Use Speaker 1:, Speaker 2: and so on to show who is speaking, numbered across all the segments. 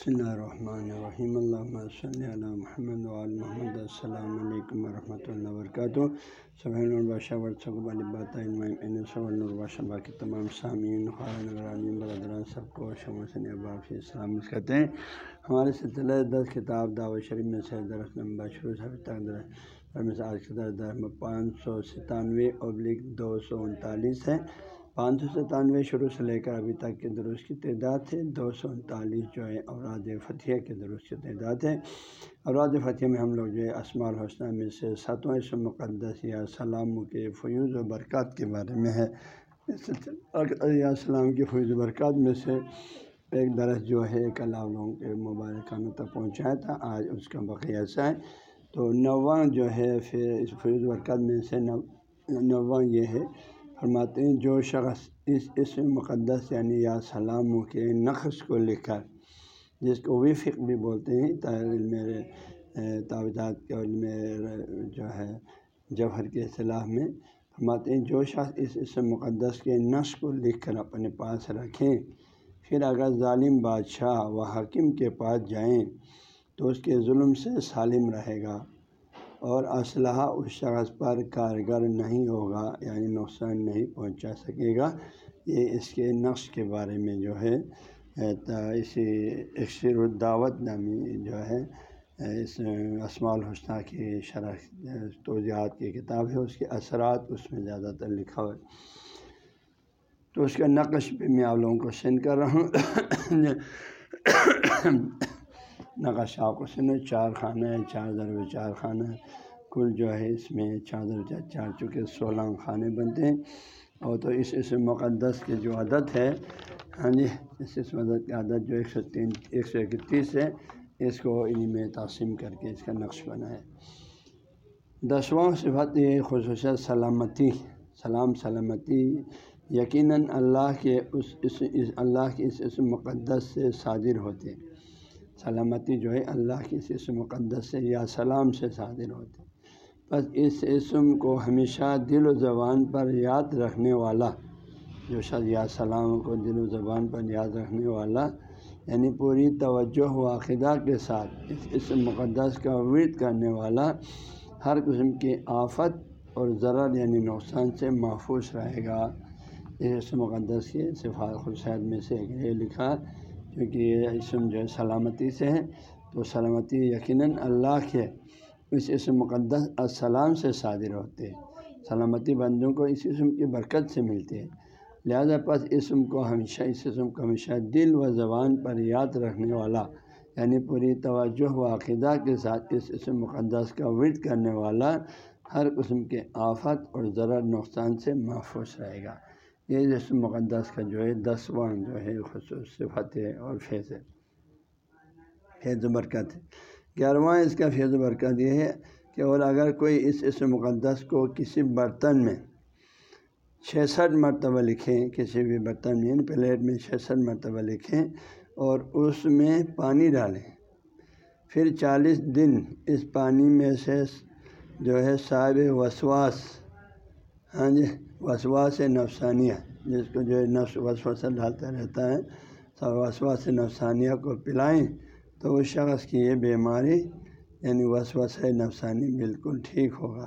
Speaker 1: بسم اللہ الرحمن الرحیم اللہ صلی علی محمد محمد السلام علیکم ورحمۃ اللہ وبرکاتہ سبحان الباشہ ورثب الباشہ باقی تمام سامعین خارن برادران سب کو شمسن اباف اسلام کہتے ہیں ہمارے سلسلہ دس کتاب دعوت شریف میں سے درخت نمبر شروع سے آج کے درخت پانچ سو ستانوے ابلک دو سو انتالیس ہے پانچ سو ستانوے شروع سے لے کر ابھی تک کے درست کی تعداد ہے، دو سو انتالیس جو ہے اوراد فتح کے درست کی تعداد ہے۔ اوراد فتح میں ہم لوگ جو ہے اسماع الحسنہ میں سے ساتواں اسم مقدس یا سلام کے فیوز و برکات کے بارے میں ہے۔ یا سلام کی فیوز و برکات میں سے ایک درس جو ہے کل آپ لوگوں کے موبائل خانوں تک پہنچایا تھا، آج اس کا بقیہ ایسا ہے۔ تو نواں جو ہے پھر اس فیوز برکات میں سے نواں یہ ہے۔ فرماتے ہیں، جو شخص اس اسم مقدس یعنی یا سلام کے نقش کو لکھ کر، جس کو بھی فکر بھی بولتے ہیں میرے تعویذات کے علم جو ہے، جوہر کے اصطلاح میں فرماتے ہیں، جو شخص اس اسم مقدس کے نقش کو لکھ کر اپنے پاس رکھیں، پھر اگر ظالم بادشاہ و حکیم کے پاس جائیں، تو اس کے ظلم سے سالم رہے گا۔ اور اسلحہ اس شخص پر کارگر نہیں ہوگا یعنی نقصان نہیں پہنچا سکے گا۔ یہ اس کے نقش کے بارے میں جو ہے اسی اکثر الدعوت نامی جو ہے اس اسماع الحسنہ کی شرح توجہات کی کتاب ہے، اس کے اثرات اس میں زیادہ تر لکھا ہوا تو اس کا نقش بھی میں آپ لوگوں کو سینڈ کر رہا ہوں۔ نقش آپ کو سنو، چار خانہ ہے چار ضرور چار خانہ ہے کل جو ہے اس میں چار ضرور چار چونکہ سولہ خانے بنتے ہیں۔ اور تو اس اس مقدس کی جو عدد ہے ہاں جی اس اس مدد کی عدد جو ایک سو تین، ایک سو اکتیس ہے، اس کو انہیں میں تقسیم کر کے اس کا نقش بنا ہے۔ دسواں صفت یہ خصوصیت سلامتی، سلام، سلامتی۔ یقیناً اللہ کے اس اس، اللہ کے اس اس مقدس سے صادر ہوتے ہیں۔ سلامتی جو ہے اللہ کی اسم مقدس سے یا سلام سے صادر ہوتے بس اس اسم کو ہمیشہ دل و زبان پر یاد رکھنے والا، جو شاید یا سلام کو دل و زبان پر یاد رکھنے والا یعنی پوری توجہ و عقیدہ کے ساتھ اس اسم مقدس کا ورد کرنے والا، ہر قسم کی آفت اور ضرر یعنی نقصان سے محفوظ رہے گا۔ اس مقدس کے صفات خرشید میں سے یہ لکھا۔ کیونکہ یہ اسم جو ہے سلامتی سے ہے، تو سلامتی یقیناً اللہ کے اس اسم مقدس السلام سے صادر ہوتے ہیں۔ سلامتی بندوں کو اس اسم کی برکت سے ملتی ہے لہذا پس اسم کو ہمیشہ، اس اسم کو ہمیشہ دل و زبان پر یاد رکھنے والا یعنی پوری توجہ و عقیدہ کے ساتھ اس اسم مقدس کا ورد کرنے والا، ہر قسم کے آفت اور ذرا نقصان سے محفوظ رہے گا۔ یہ جس مقدس کا جو ہے دسواں جو ہے خصوص صفت ہے اور فیض ہے۔ فیض و برکت۔ ہے گیارہواں اس کا فیض و برکت یہ ہے کہ اور اگر کوئی اس اس مقدس کو کسی برتن میں چھسٹھ مرتبہ لکھیں، کسی بھی برتن میں یعنی پلیٹ میں چھسٹھ مرتبہ لکھیں اور اس میں پانی ڈالیں۔ پھر چالیس دن اس پانی میں سے جو ہے صاحب وسواس ہاں جی وسواس نفسانیہ، جس کو جو ہے نفس وسوسہ ڈالتا رہتا ہے، سب وسواس نفسانیہ کو پلائیں تو اس شخص کی یہ بیماری یعنی وسوس نفسانی بالکل ٹھیک ہوگا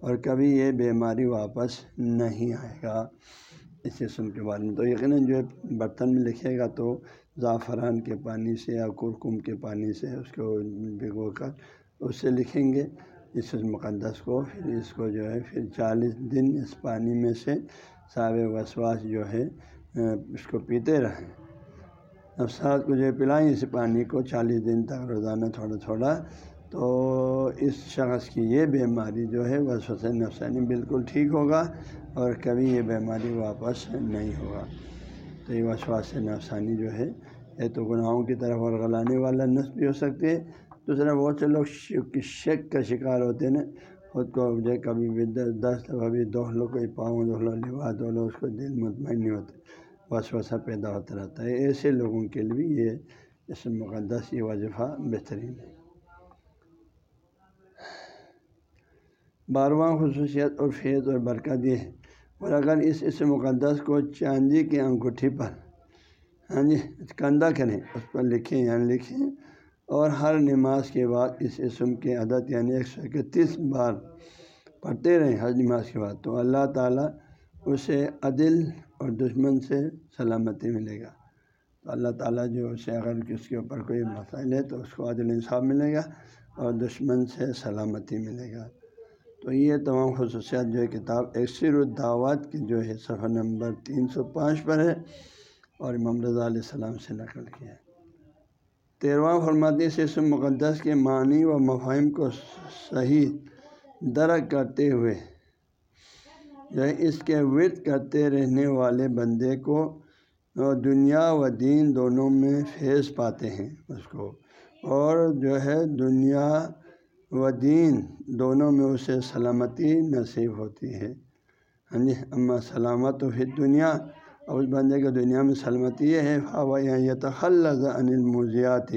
Speaker 1: اور کبھی یہ بیماری واپس نہیں آئے گا۔ اس قسم کے بارے میں تو یقیناً جو ہے برتن میں لکھے گا تو زعفران کے پانی سے یا کرکم کے پانی سے اس کو بھگو کر اس سے لکھیں گے۔ اس مقدس کو، پھر اس کو جو ہے، پھر چالیس دن اس پانی میں سے صاب وسواس جو ہے اس کو پیتے رہیں نفسات کو جو ہے، پلائیں اس پانی کو چالیس دن تک روزانہ تھوڑا تھوڑا۔ تو اس شخص کی یہ بیماری جو ہے وسوس نفسانی بالکل ٹھیک ہوگا اور کبھی یہ بیماری واپس نہیں ہوگا۔ تو یہ وسواس نفسانی جو ہے، یہ تو گناہوں کی طرف اور غلانے والا نصب بھی ہو سکتے دوسرا بہت سے لوگ شک کا شکار ہوتے ہیں نا، خود کو جو کبھی بھی دس دفعہ بھی دو لو کوئی پاؤں دو لو لبا دو لو اس کو دل مطمئن نہیں ہوتے بس وسا پیدا ہوتا رہتا ہے۔ ایسے لوگوں کے لیے یہ اس مقدس یہ وظیفہ بہترین ہے۔ بارہواں خصوصیت اور فیض اور برکت یہ ہے۔ اور اگر اس اس مقدس کو چاندی کی انگوٹھی پر ہاں جی کندہ کریں اس پر لکھیں یعنی لکھیں اور ہر نماز کے بعد اس اسم کی عدد یعنی ایک سو اکتیس بار پڑھتے رہیں ہر نماز کے بعد تو اللہ تعالیٰ اسے عدل اور دشمن سے سلامتی ملے گا۔ تو اللہ تعالیٰ جو اسے اگر اس کے اوپر کوئی مسائل ہے تو اس کو عدل انصاف ملے گا اور دشمن سے سلامتی ملے گا۔ تو یہ تمام خصوصیات جو ہے کتاب اکثر الدعوات کی جو ہے صفحہ نمبر تین سو پانچ پر ہے اور امام رضا علیہ السلام سے نقل کیا ہے۔ تیرواں فرماتی سے اس مقدس کے معنی و مفاہم کو صحیح درک کرتے ہوئے جو ہے اس کے ورد کرتے رہنے والے بندے کو دنیا و دین دونوں میں فیض پاتے ہیں اس کو۔ اور جو ہے، دنیا و دین دونوں میں اسے سلامتی نصیب ہوتی ہے۔ ہاں جی اما سلامت و پھر دنیا اور اس بندے کے دنیا میں سلامتی یہ ہے ہوا یہ تخلز انل موزیات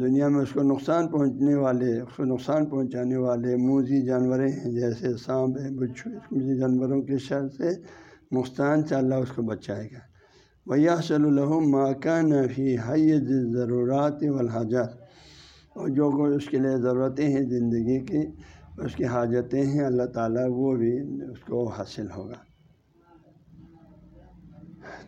Speaker 1: دنیا میں اس کو نقصان پہنچنے والے، اس کو نقصان پہنچانے والے موزی جانور ہیں، جیسے سانپ ہے بچھو موزی جانوروں کے شر سے نقصان سے اللہ اس کو بچائے گا۔ ویا صلی اللہ ماکان فی حیض ضروریات والحاجات۔ اور جو کوئی اس کے لیے ضرورتیں ہیں، زندگی کی اس کی حاجتیں ہیں، اللہ تعالیٰ وہ بھی اس کو حاصل ہوگا۔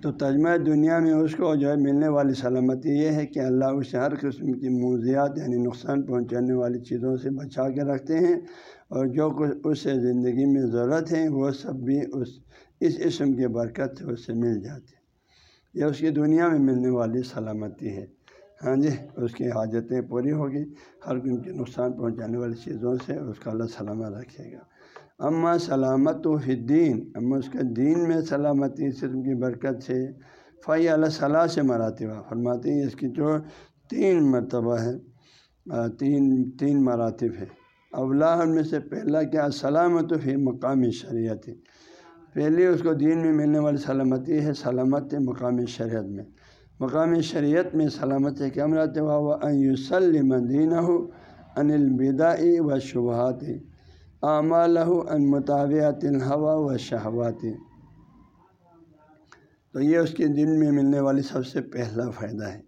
Speaker 1: تو تجمہ دنیا میں اس کو جو ہے ملنے والی سلامتی یہ ہے کہ اللہ اسے ہر قسم کی موضیات یعنی نقصان پہنچانے والی چیزوں سے بچا کے رکھتے ہیں اور جو کچھ اس سے زندگی میں ضرورت ہے وہ سب بھی اس اس اسم کی برکت سے اس سے مل جاتے یہ اس کی دنیا میں ملنے والی سلامتی ہے۔ ہاں جی اس کی حاجتیں پوری ہوگی ہر قسم کے نقصان پہنچانے والی چیزوں سے اس کا اللہ سلامت رکھے گا۔ اما سلامت و دین اما اس کے دین میں سلامتی صرف کی برکت سے فی اللہ صلاح سے مراتبہ فرماتے ہیں اس کی جو تین مرتبہ ہے تین تین مراتب ہے اولا میں سے پہلا کیا؟ سلامت و فی مقامی شریعت۔ پہلے اس کو دین میں ملنے والی سلامتی ہے، سلامت مقامی شریعت میں۔ مقامی شریعت میں سلامت کیا مراتبہ وہ یوسلم دین ہو انل و شبہات ان مطابعت الحوا و شہواتی تو یہ اس کے دن میں ملنے والی سب سے پہلا فائدہ ہے۔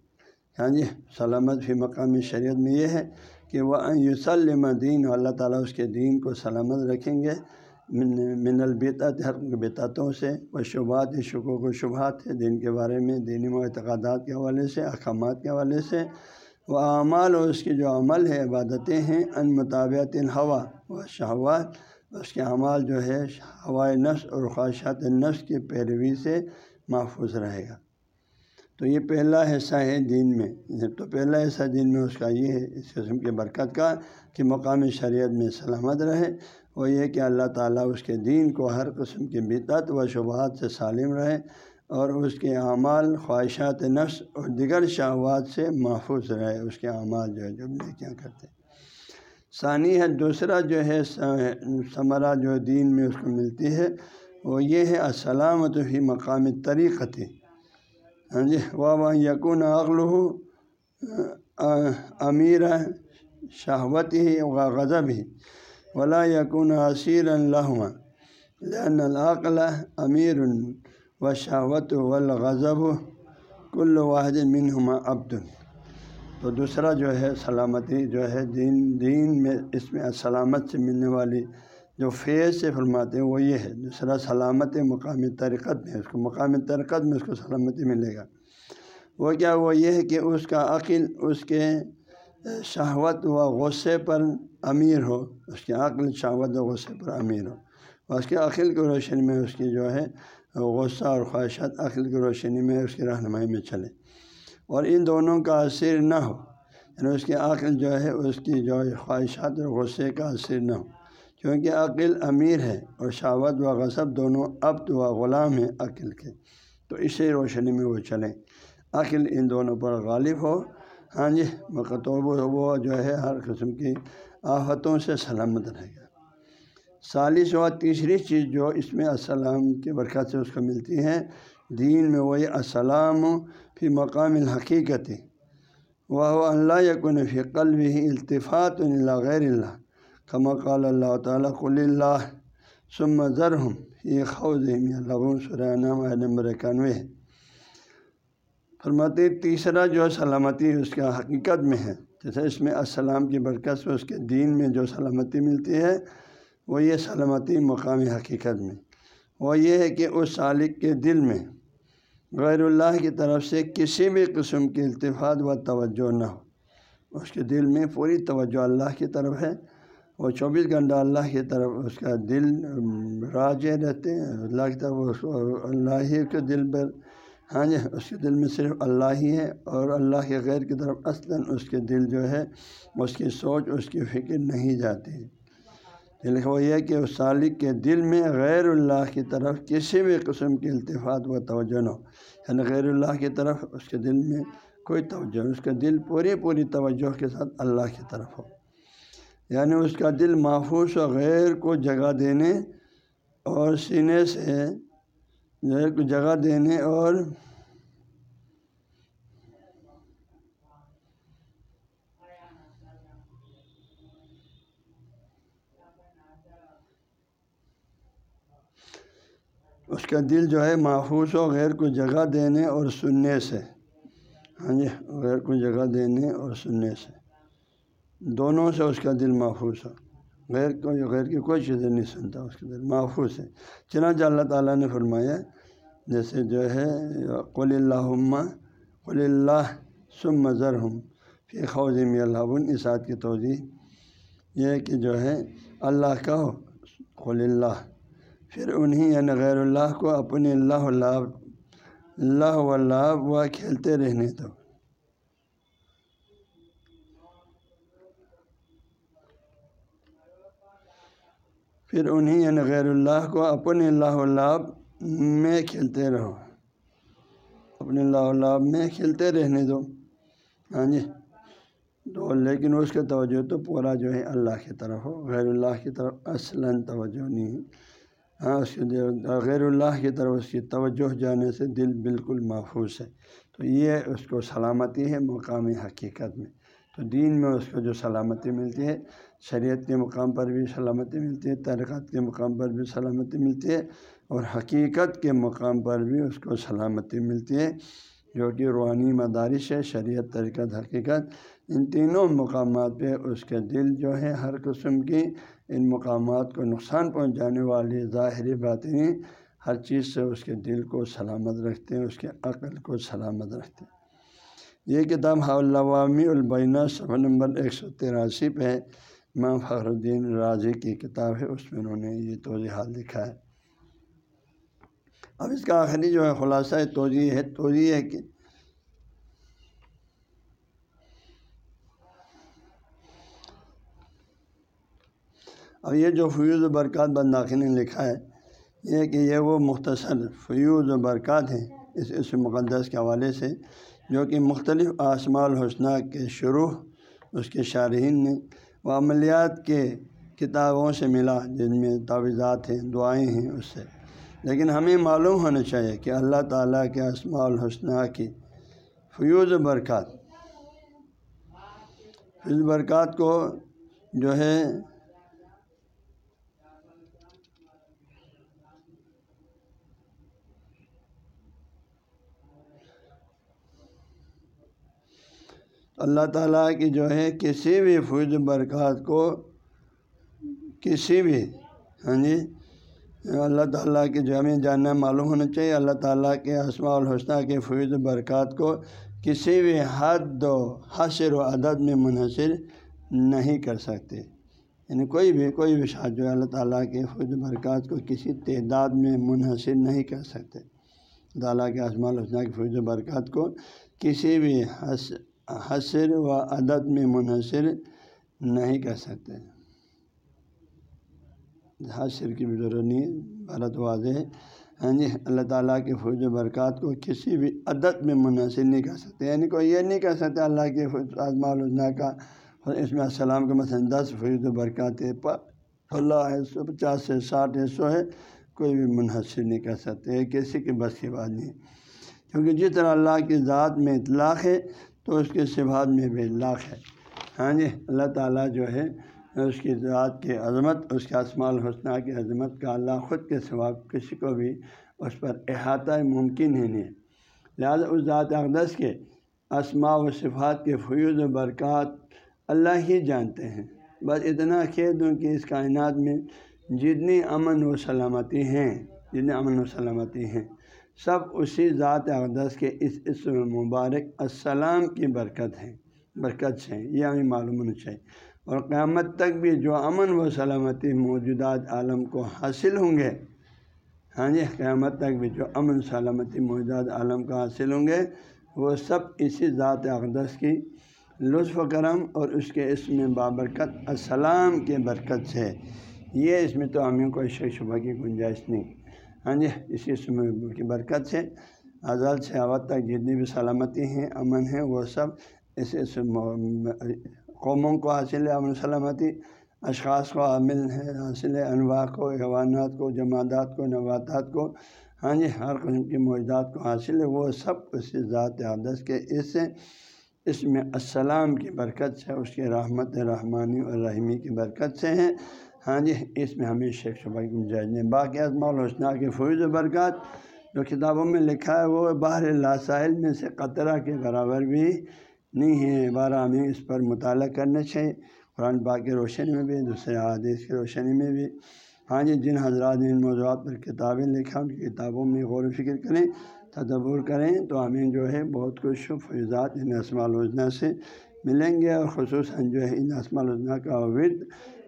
Speaker 1: ہاں جی سلامت فی مقامی شریعت میں یہ ہے کہ وہ یوسلم دین اللہ تعالیٰ اس کے دین کو سلامت رکھیں گے۔ من البیت ہر بتاتوں سے و شبہات، شکوک و شبہات ہے دین کے بارے میں، دینی و اعتقادات کے حوالے سے، احکامات کے حوالے سے۔ وہ اعمال اور اس کے جو عمل ہے عبادتیں ہیں، ان مطابعت ہوا و شہوات، اس کے اعمال جو ہے ہوائے نفس اور خواہشات نفس کی پیروی سے محفوظ رہے گا۔ تو یہ پہلا حصہ ہے دین میں۔ تو پہلا حصہ دین میں اس کا یہ ہے، اس قسم کی برکت کا کہ مقامی شریعت میں سلامت رہے وہ یہ کہ اللہ تعالیٰ اس کے دین کو ہر قسم کی بدعت و شبہات سے سالم رہے۔ اور اس کے اعمال خواہشات نفس اور دیگر شہوات سے محفوظ رہے۔ اس کے اعمال جو ہے جو نیکیاں کرتے ثانی ہے، دوسرا جو ہے، ثمرہ جو دین میں اس کو ملتی ہے، وہ یہ ہے السلامت ہی مقامی طریقتی ہاں جی واہ یقون عقل ہو امیر شہوت ہی و غضب ہی ولا یقون عصیر اللہ لن العقل امیر و شہوت والغضب کل واحد منہما عبد. تو دوسرا جو ہے سلامتی، جو ہے دین دین میں، اس میں سلامت سے ملنے والی جو فیض سے فرماتے ہیں، وہ یہ ہے، دوسرا سلامت مقامی ترکت میں، اس کو مقامی ترکت میں اس کو سلامتی ملے گا۔ وہ کیا، وہ یہ ہے کہ اس کا عقل، اس کے شہوت و غصے پر امیر ہو، اس کے عقل، شہوت و غصے پر امیر ہو۔ اور اس کے عقل کی روشنی میں اس کی جو ہے غصہ اور خواہشات عقل کی روشنی میں اس کی رہنمائی میں چلے۔ اور ان دونوں کا اثر نہ ہو یعنی اس کے عقل جو ہے، اس کی جو خواہشات اور غصے کا اثر نہ ہو۔ کیونکہ عقل امیر ہے اور شاوت و غصب دونوں ابت و غلام ہیں عقل کے، تو اسی روشنی میں وہ چلیں۔ عقل ان دونوں پر غالب ہو ہاں جی مکتوب وہ جو ہے ہر قسم کی آفتوں سے سلامت رہے گا۔ سالس و تیسری چیز جو اس میں السلام کی برکت سے اس کو ملتی ہے دین میں وہی السلام فی مقام الحقیقت وہ اللہ یقن فی قلب ہی التفاط اللہ غیر اللہ، کما قال اللہ تعالیٰ کل اللہ سم ذرحم یہ خوض لغون سرانہ نمبر اکانوے۔ ہے فرماتے تیسرا جو سلامتی اس کا حقیقت میں ہے، جیسے اس میں السلام کی برکت سے اس کے دین میں جو سلامتی ملتی ہے وہ یہ سلامتی مقامی حقیقت میں، وہ یہ ہے کہ اس سالک کے دل میں غیر اللہ کی طرف سے کسی بھی قسم کی التفاط و توجہ نہ ہو۔ اس کے دل میں پوری توجہ اللہ کی طرف ہے، وہ چوبیس گھنٹہ اللہ کی طرف اس کا دل راج رہتے ہیں۔ اللہ کی طرف اللہ ہی کے دل پر ہاں جی اس کے دل میں صرف اللہ ہی ہے اور اللہ کے غیر کی طرف اصلاً اس کے دل جو ہے، اس کی سوچ، اس کی فکر نہیں جاتی۔ لیکن وہ یہ کہ اس سالک کے دل میں غیر اللہ کی طرف کسی بھی قسم کی التفاط و توجہ نہ ہو۔ یعنی غیر اللہ کی طرف، اس کے دل میں کوئی توجہ اس کا دل پوری پوری توجہ کے ساتھ اللہ کی طرف ہو۔ یعنی اس کا دل محفوظ و غیر کو جگہ دینے اور سینے سے، غیر کو جگہ دینے اور اس کا دل جو ہے محفوظ و غیر کو جگہ دینے اور سننے سے۔ ہاں جی غیر کو جگہ دینے اور سننے سے۔ دونوں سے اس کا دل محفوظ ہو۔ غیر کو، غیر کی کوئی چیزیں نہیں سنتا، اس کا دل محفوظ ہے۔ چنانچہ اللہ تعالیٰ نے فرمایا، جیسے جو ہے، قل اللہ قل اللہ سم مظر ہوں پھر خوضم اللہ اسعد کی توضیع یہ کہ جو ہے، اللہ کا قل اللہ۔ پھر انہیں یعنی غیر اللہ کو اپنے اللہ اللہ اللہ اللہ و کھیلتے رہنے دو۔ پھر انہیں یعنی غیر اللہ کو اپنے اللہ اللہ میں کھیلتے رہو۔ اپنے اللہ اللہ میں کھیلتے رہنے دو۔ ہاں جی۔ تو لیکن اس کا توجہ تو پورا جو ہے اللہ کی طرف ہو، غیر اللہ کی طرف اصلاً توجہ نہیں۔ ہاں، اس کے غیر اللہ کی طرف اس کی توجہ جانے سے دل بالکل محفوظ ہے۔ تو یہ اس کو سلامتی ہے مقامی حقیقت میں۔ تو دین میں اس کو جو سلامتی ملتی ہے، شریعت کے مقام پر بھی سلامتی ملتی ہے ترقات کے مقام پر بھی سلامتی ملتی ہے، اور حقیقت کے مقام پر بھی اس کو سلامتی ملتی ہے، جو کہ روحانی مدارش ہے، شریعت ترکت حقیقت، ان تینوں مقامات پہ اس کے دل جو ہے، ہر قسم کی ان مقامات کو نقصان پہنچانے والی ظاہری باتیں ہر چیز سے اس کے دل کو سلامت رکھتے ہیں، اس کے عقل کو سلامت رکھتے ہیں۔ یہ کتاب حوامی البینہ صفحہ نمبر ایک سو تراسی پہ امام فخر الدین راضی کی کتاب ہے، اس میں انہوں نے یہ توضیحات لکھا ہے۔ اب اس کا آخری جو ہے خلاصہ توضیع ہے توضیع ہے کہ اب یہ جو فیوز و برکات بنداخی نے لکھا ہے، یہ کہ یہ وہ مختصر فیوز و برکات ہیں اس اس مقدس کے حوالے سے، جو کہ مختلف آسما الحسنہ کے شروع اس کے شارحین نے وہ عملیات کے کتابوں سے ملا، جن میں تعویذات ہیں، دعائیں ہیں اس سے۔ لیکن ہمیں معلوم ہونا چاہیے کہ اللہ تعالیٰ کے اسماع الحسنہ کی فیوز و برکات، فیوز برکات کو جو ہے اللہ تعالیٰ کی جو ہے کسی بھی فوج برکات کو کسی بھی ہاں جی اللہ تعالیٰ کی جو ہمیں جاننا معلوم ہونا چاہیے۔ اللہ تعالیٰ کے اسماع الحسنہ کے فوج برکات کو کسی بھی حد و حسر و عدد میں منحصر نہیں کر سکتے۔ یعنی کوئی بھی کوئی بھی شاد جو ہے اللہ تعالیٰ کے فوج برکات کو کسی تعداد میں منحصر نہیں کر سکتے۔ تعالیٰ کے اسماع الحسنہ کے فوج برکات کو کسی بھی حس حسر و عدد میں منحصر نہیں کر سکتے۔ حسر کی بھی ضرورت نہیں بھارت واضح ہے۔ ہاں جی اللہ تعالیٰ کے فوج و برکات کو کسی بھی عدد میں منحصر نہیں کر سکتے۔ یعنی کوئی یہ نہیں کہہ سکتے، اللہ کے آزما الجنا کا اس میں السلام کے مثلاً دس فوج و برکات ہے اللہ ہے، سو پچاس سے ساٹھ ہے، سو ہے، کوئی بھی منحصر نہیں کر سکتے۔ کسی کی بس کی بات نہیں۔ کیونکہ جس طرح اللہ کی ذات میں اطلاق ہے تو اس کے صفات میں بھی لاکھ ہے۔ ہاں جی اللہ تعالیٰ جو ہے، اس کی ذات کی عظمت، اس کے اسماع الحسنہ کی عظمت کا اللہ خود کے سوا کسی کو بھی اس پر احاطہ ممکن ہی نہیں لہٰذا اس ذات اقدس کے اسماء و صفات کے فیوز و برکات اللہ ہی جانتے ہیں۔ بس اتنا کھیت دوں کہ اس کائنات میں جتنی امن و سلامتی ہیں، جتنی امن و سلامتی ہیں سب اسی ذات اقدس کے اس اسم مبارک السلام کی برکت ہے برکت سے، یہ ہمیں معلوم ہونا چاہیے۔ اور قیامت تک بھی جو امن و سلامتی موجودات عالم کو حاصل ہوں گے ہاں جی قیامت تک بھی جو امن سلامتی موجودات عالم کو حاصل ہوں گے، وہ سب اسی ذات اقدس کی لطف و کرم اور اس کے اسم بابرکت السلام کے برکت سے۔ یہ اس میں تو ہمیں کوئی شک شبہ کی گنجائش نہیں۔ ہاں جی اسی کی برکت سے آزاد سے آباد تک جتنی بھی سلامتی ہیں، امن ہیں، وہ سب اس قوموں کو حاصل ہے، امن سلامتی اشخاص کو عامل ہے حاصل ہے، انواع کو، حیوانات کو جماعت کو، نباتات کو ہاں جی ہر قسم کی موجودات کو حاصل ہے، وہ سب اسی ذات عادث کے اس اس میں السلام کی برکت سے، اس کے رحمت رحمانی اور رحمی کی برکت سے ہیں۔ ہاں جی اس میں ہمیں شیخ شبہ کی گنجائش نہیں باقی ازما الحسنہ کے فوج و برکات جو کتابوں میں لکھا ہے، وہ باہر لاسائل میں سے قطرہ کے برابر بھی نہیں ہے بارہ، ہمیں اس پر مطالعہ کرنا چاہیے۔ قرآن پاک کی روشنی میں بھی، دوسرے حادث کی روشنی میں بھی۔ ہاں جی جن حضرات نے ان موضوعات پر کتابیں لکھا ان کی کتابوں میں غور و فکر کریں، تدبر کریں، تو ہمیں جو ہے بہت کچھ فیضات ان اسماع الوزنہ سے ملیں گے۔ اور خصوصاً جو ہے ان اسماع الوزنہ کا ورد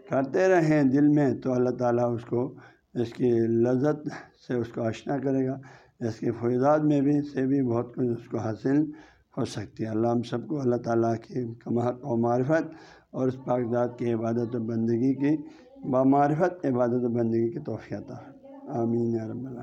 Speaker 1: کرتے رہیں دل میں تو اللہ تعالیٰ اس کو، اس کی لذت سے اس کو اشنا کرے گا، اس کے فیضات میں بھی سے بھی بہت کچھ اس کو حاصل ہو سکتی ہے۔ اللہ ہم سب کو اللہ تعالیٰ کی کمحق و معرفت اور اس ذات کی عبادت و بندگی کی بامعرفت، عبادت و بندگی کی توفیعتہ آمین رب اللہ